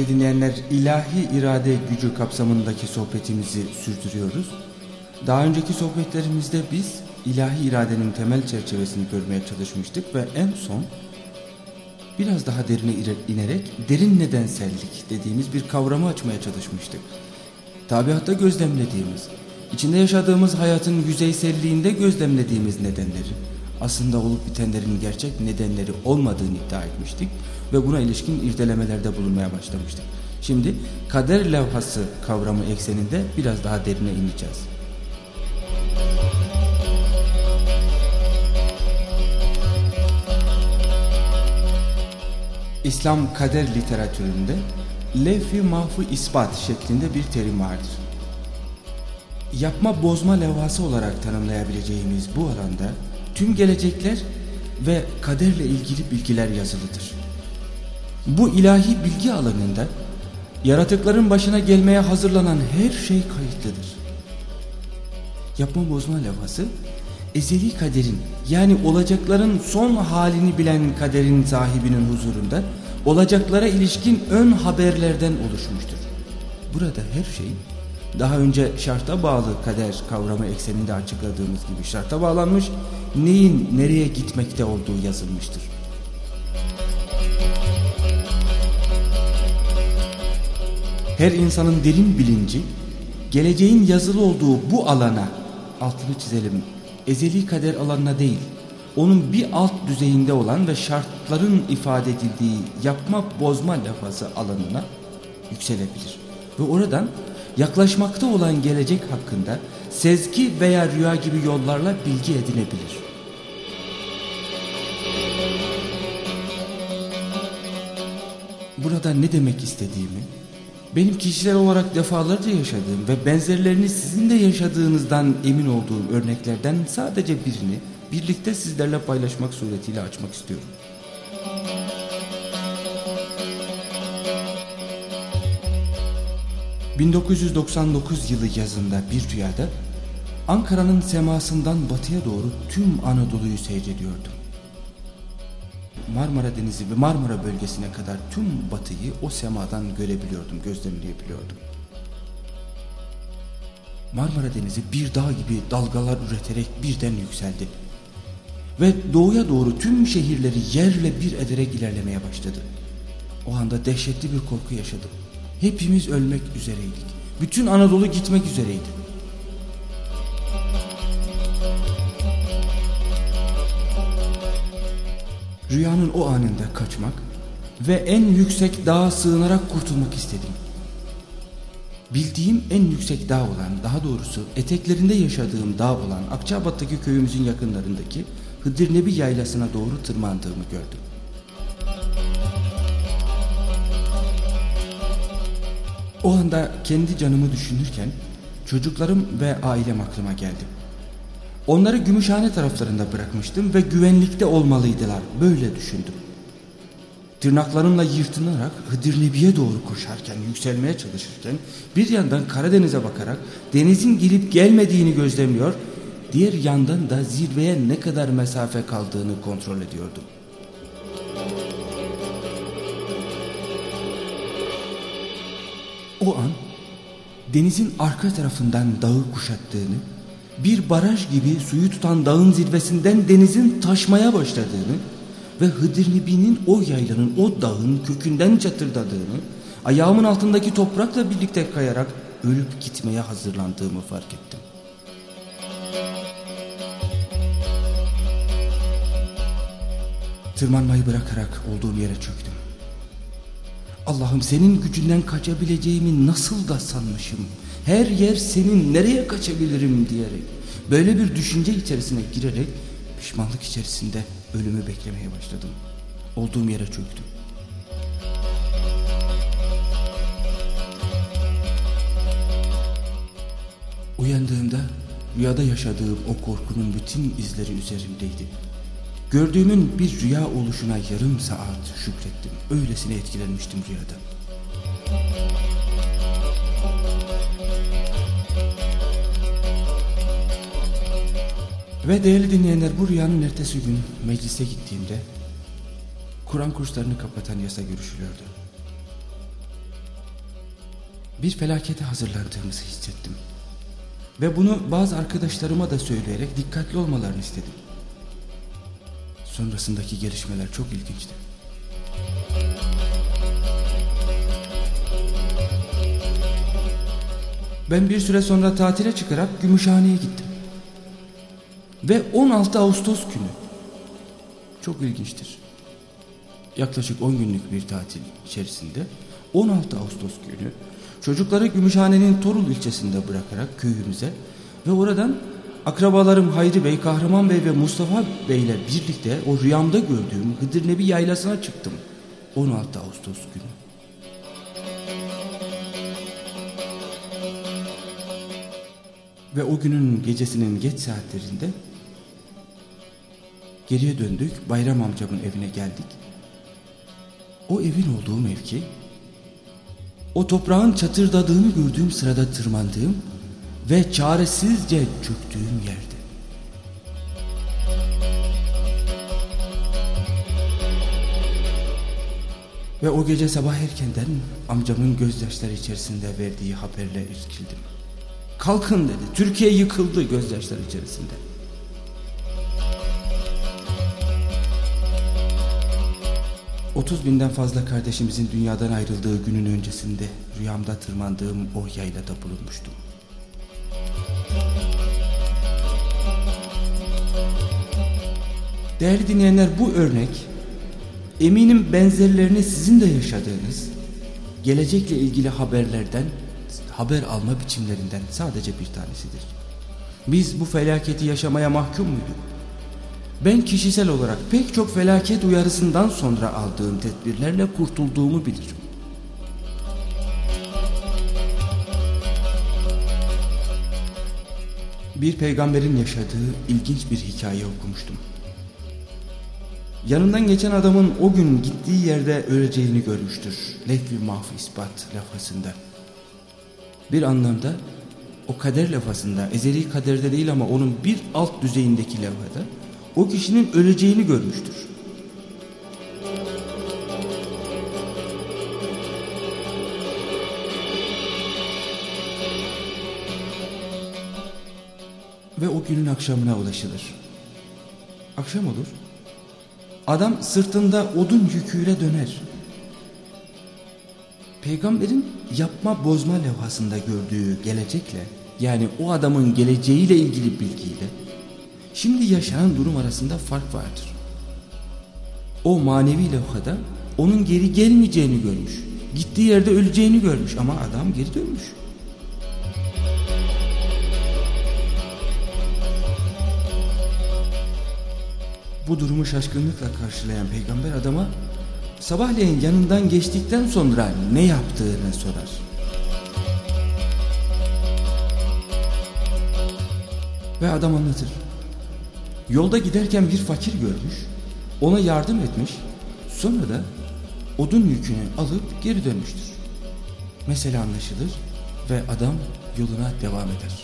Değerli dinleyenler ilahi irade gücü kapsamındaki sohbetimizi sürdürüyoruz. Daha önceki sohbetlerimizde biz ilahi iradenin temel çerçevesini görmeye çalışmıştık ve en son biraz daha derine inerek derin nedensellik dediğimiz bir kavramı açmaya çalışmıştık. Tabiatta gözlemlediğimiz, içinde yaşadığımız hayatın yüzeyselliğinde gözlemlediğimiz nedenleri, aslında olup bitenlerin gerçek nedenleri olmadığını iddia etmiştik ve buna ilişkin irdelemelerde bulunmaya başlamıştık. Şimdi kader levhası kavramı ekseninde biraz daha derine ineceğiz. İslam kader literatüründe levh-i mahfu ispat şeklinde bir terim vardır. Yapma bozma levhası olarak tanımlayabileceğimiz bu alanda tüm gelecekler ve kaderle ilgili bilgiler yazılıdır. Bu ilahi bilgi alanında yaratıkların başına gelmeye hazırlanan her şey kayıtlıdır. Yapma bozma levhası ezeli kaderin yani olacakların son halini bilen kaderin sahibinin huzurunda olacaklara ilişkin ön haberlerden oluşmuştur. Burada her şey daha önce şarta bağlı kader kavramı ekseninde açıkladığımız gibi şarta bağlanmış, neyin nereye gitmekte olduğu yazılmıştır. Her insanın derin bilinci, geleceğin yazılı olduğu bu alana, altını çizelim, ezeli kader alanına değil, onun bir alt düzeyinde olan ve şartların ifade edildiği yapma bozma lafazı alanına yükselebilir. Ve oradan yaklaşmakta olan gelecek hakkında sezgi veya rüya gibi yollarla bilgi edinebilir. Burada ne demek istediğimi, benim kişisel olarak defalarca yaşadığım ve benzerlerini sizin de yaşadığınızdan emin olduğum örneklerden sadece birini birlikte sizlerle paylaşmak suretiyle açmak istiyorum. 1999 yılı yazında bir rüyada Ankara'nın semasından batıya doğru tüm Anadolu'yu seyrediyordum. Marmara Denizi ve Marmara bölgesine kadar tüm batıyı o semadan görebiliyordum, gözlemleyebiliyordum. Marmara Denizi bir dağ gibi dalgalar üreterek birden yükseldi. Ve doğuya doğru tüm şehirleri yerle bir ederek ilerlemeye başladı. O anda dehşetli bir korku yaşadım. Hepimiz ölmek üzereydik. Bütün Anadolu gitmek üzereydi. Rüyanın o anında kaçmak ve en yüksek dağa sığınarak kurtulmak istedim. Bildiğim en yüksek dağ olan, daha doğrusu eteklerinde yaşadığım dağ olan Akçabat'taki köyümüzün yakınlarındaki Hıdır Nebi yaylasına doğru tırmandığımı gördüm. O anda kendi canımı düşünürken çocuklarım ve ailem aklıma geldi. Onları Gümüşhane taraflarında bırakmıştım ve güvenlikte olmalıydılar. Böyle düşündüm. Tırnaklarımla yırtınarak Hıdır Nebi'ye doğru koşarken, yükselmeye çalışırken bir yandan Karadeniz'e bakarak denizin gelip gelmediğini gözlemliyor, diğer yandan da zirveye ne kadar mesafe kaldığını kontrol ediyordum. O an denizin arka tarafından dağı kuşattığını, bir baraj gibi suyu tutan dağın zirvesinden denizin taşmaya başladığını ve Hıdır Nebi'nin o yaylanın, o dağın kökünden çatırdadığını, ayağımın altındaki toprakla birlikte kayarak ölüp gitmeye hazırlandığımı fark ettim. Tırmanmayı bırakarak olduğum yere çöktüm. Allah'ım senin gücünden kaçabileceğimi nasıl da sanmışım. Her yer senin nereye kaçabilirim diyerek. Böyle bir düşünce içerisine girerek pişmanlık içerisinde ölümü beklemeye başladım. Olduğum yere çöktüm. Uyandığımda rüyada yaşadığım o korkunun bütün izleri üzerimdeydi. Gördüğümün bir rüya oluşuna yarım saat şükrettim. Öylesine etkilenmiştim rüyada. Ve değerli dinleyenler bu rüyanın ertesi gün meclise gittiğimde Kur'an kurslarını kapatan yasa görüşülüyordu. bir felakete hazırlandığımızı hissettim. Ve bunu bazı arkadaşlarıma da söyleyerek dikkatli olmalarını istedim. Sonrasındaki gelişmeler çok ilginçti. Ben bir süre sonra tatile çıkarak Gümüşhane'ye gittim. Ve 16 Ağustos günü. Çok ilginçtir. Yaklaşık 10 günlük bir tatil içerisinde 16 Ağustos günü çocukları Gümüşhane'nin Torul ilçesinde bırakarak köyümüze ve oradan akrabalarım Hayri Bey, Kahraman Bey ve Mustafa Bey ile birlikte o rüyamda gördüğüm Hıdır Nebi yaylasına çıktım. 16 Ağustos günü. Ve o günün gecesinin geç saatlerinde geriye döndük. Bayram amcamın evine geldik. O evin olduğu mevki, o toprağın çatırdadığını gördüğüm sırada tırmandığım ve çaresizce çöktüğüm yerde. Ve o gece sabah erkenden amcamın gözyaşları içerisinde verdiği haberle irkildim. Kalkın dedi. Türkiye yıkıldı gözyaşları içerisinde. Otuz binden fazla kardeşimizin dünyadan ayrıldığı günün öncesinde rüyamda tırmandığım o yaylada bulunmuştum. Değerli dinleyenler bu örnek eminim benzerlerini sizin de yaşadığınız gelecekle ilgili haberlerden haber alma biçimlerinden sadece bir tanesidir. Biz bu felaketi yaşamaya mahkum muyduk? Ben kişisel olarak pek çok felaket uyarısından sonra aldığım tedbirlerle kurtulduğumu bilirim. Bir peygamberin yaşadığı ilginç bir hikaye okumuştum. Yanından geçen adamın o gün gittiği yerde öleceğini görmüştür. Lehvi mahf ispat lafasında. Bir anlamda o kader lafasında, ezeli kaderde değil ama onun bir alt düzeyindeki lafada o kişinin öleceğini görmüştür. Ve o günün akşamına ulaşılır. Akşam olur. Adam sırtında odun yüküyle döner. Peygamberin yapma bozma levhasında gördüğü gelecekle yani o adamın geleceğiyle ilgili bilgiyle şimdi yaşanan durum arasında fark vardır. O manevi levhada onun geri gelmeyeceğini görmüş. Gittiği yerde öleceğini görmüş ama adam geri dönmüş. Bu durumu şaşkınlıkla karşılayan peygamber adama sabahleyin yanından geçtikten sonra ne yaptığını sorar. Ve adam anlatır. Yolda giderken bir fakir görmüş, ona yardım etmiş, sonra da odun yükünü alıp geri dönmüştür. Mesele anlaşılır ve adam yoluna devam eder.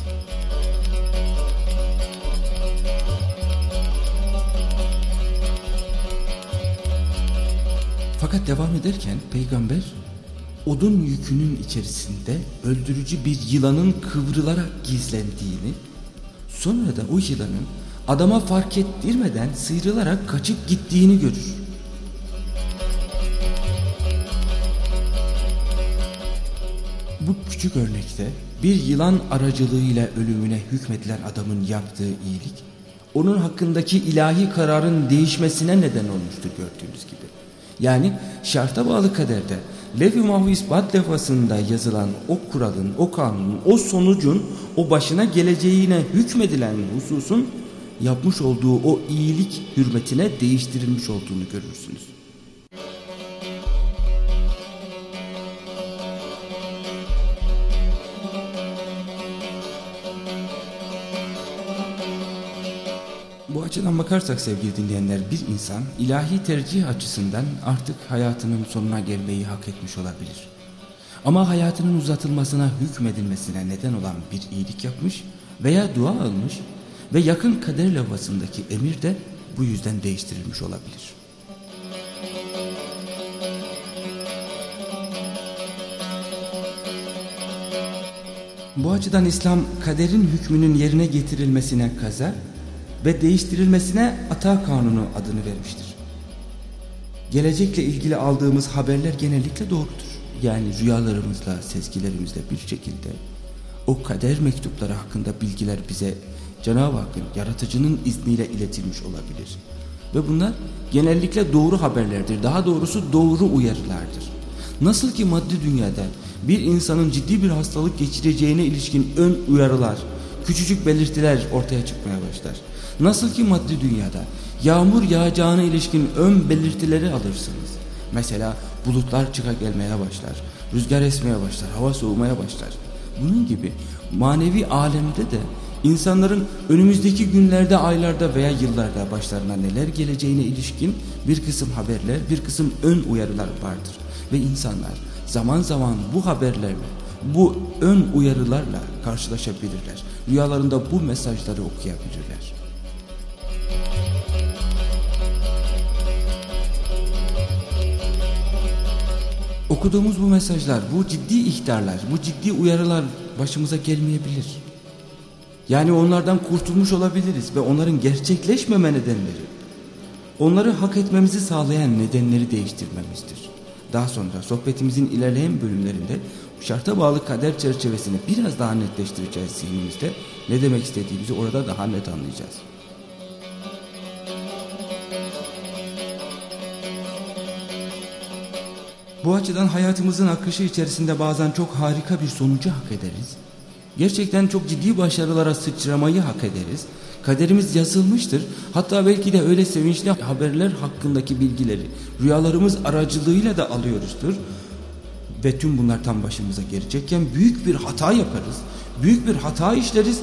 Fakat devam ederken peygamber odun yükünün içerisinde öldürücü bir yılanın kıvrılarak gizlendiğini sonra da o yılanın adama fark ettirmeden sıyrılarak kaçıp gittiğini görür. Bu küçük örnekte bir yılan aracılığıyla ölümüne hükmedilen adamın yaptığı iyilik onun hakkındaki ilahi kararın değişmesine neden olmuştur gördüğünüz gibi. Yani şarta bağlı kaderde Lev-i Mahvu ispat lefasında yazılan o kuralın, o kanunun, o sonucun, o başına geleceğine hükmedilen hususun yapmış olduğu o iyilik hürmetine değiştirilmiş olduğunu görürsünüz. Açıdan bakarsak sevgili dinleyenler bir insan ilahi tercih açısından artık hayatının sonuna gelmeyi hak etmiş olabilir. Ama hayatının uzatılmasına hükmedilmesine neden olan bir iyilik yapmış veya dua almış ve yakın kader lavasındaki emir de bu yüzden değiştirilmiş olabilir. Bu açıdan İslam kaderin hükmünün yerine getirilmesine kaza ve değiştirilmesine ata kanunu adını vermiştir. Gelecekle ilgili aldığımız haberler genellikle doğrudur. Yani rüyalarımızla, sezgilerimizle bir şekilde o kader mektupları hakkında bilgiler bize Cenab-ı Hakk'ın yaratıcının izniyle iletilmiş olabilir. Ve bunlar genellikle doğru haberlerdir. Daha doğrusu doğru uyarılardır. Nasıl ki maddi dünyada bir insanın ciddi bir hastalık geçireceğine ilişkin ön uyarılar, küçücük belirtiler ortaya çıkmaya başlar. Nasıl ki maddi dünyada yağmur yağacağına ilişkin ön belirtileri alırsınız. Mesela bulutlar çıka gelmeye başlar, rüzgar esmeye başlar, hava soğumaya başlar. Bunun gibi manevi alemde de insanların önümüzdeki günlerde, aylarda veya yıllarda başlarına neler geleceğine ilişkin bir kısım haberler, bir kısım ön uyarılar vardır. Ve insanlar zaman zaman bu haberlerle, bu ön uyarılarla karşılaşabilirler. Rüyalarında bu mesajları okuyabilirler. Okuduğumuz bu mesajlar, bu ciddi ihtarlar, bu ciddi uyarılar başımıza gelmeyebilir. Yani onlardan kurtulmuş olabiliriz ve onların gerçekleşmeme nedenleri, onları hak etmemizi sağlayan nedenleri değiştirmemizdir. Daha sonra sohbetimizin ilerleyen bölümlerinde şarta bağlı kader çerçevesini biraz daha netleştireceğiz zihnimizde. Ne demek istediğimizi orada daha net anlayacağız. Bu açıdan hayatımızın akışı içerisinde bazen çok harika bir sonucu hak ederiz. Gerçekten çok ciddi başarılara sıçramayı hak ederiz. Kaderimiz yazılmıştır. Hatta belki de öyle sevinçli haberler hakkındaki bilgileri rüyalarımız aracılığıyla da alıyoruzdur. Ve tüm bunlar tam başımıza gelecekken büyük bir hata yaparız. Büyük bir hata işleriz.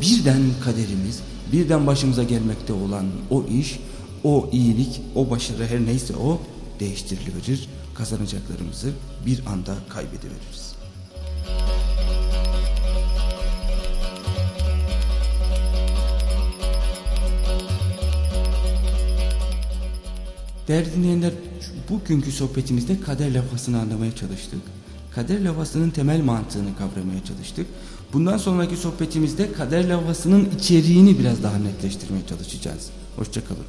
Birden kaderimiz, birden başımıza gelmekte olan o iş, o iyilik, o başarı her neyse o değiştirilir. Kazanacaklarımızı bir anda kaybediveririz. Değerli dinleyenler bugünkü sohbetimizde kader lafasını anlamaya çalıştık. Kader lafasının temel mantığını kavramaya çalıştık. Bundan sonraki sohbetimizde kader lafasının içeriğini biraz daha netleştirmeye çalışacağız. Hoşçakalın.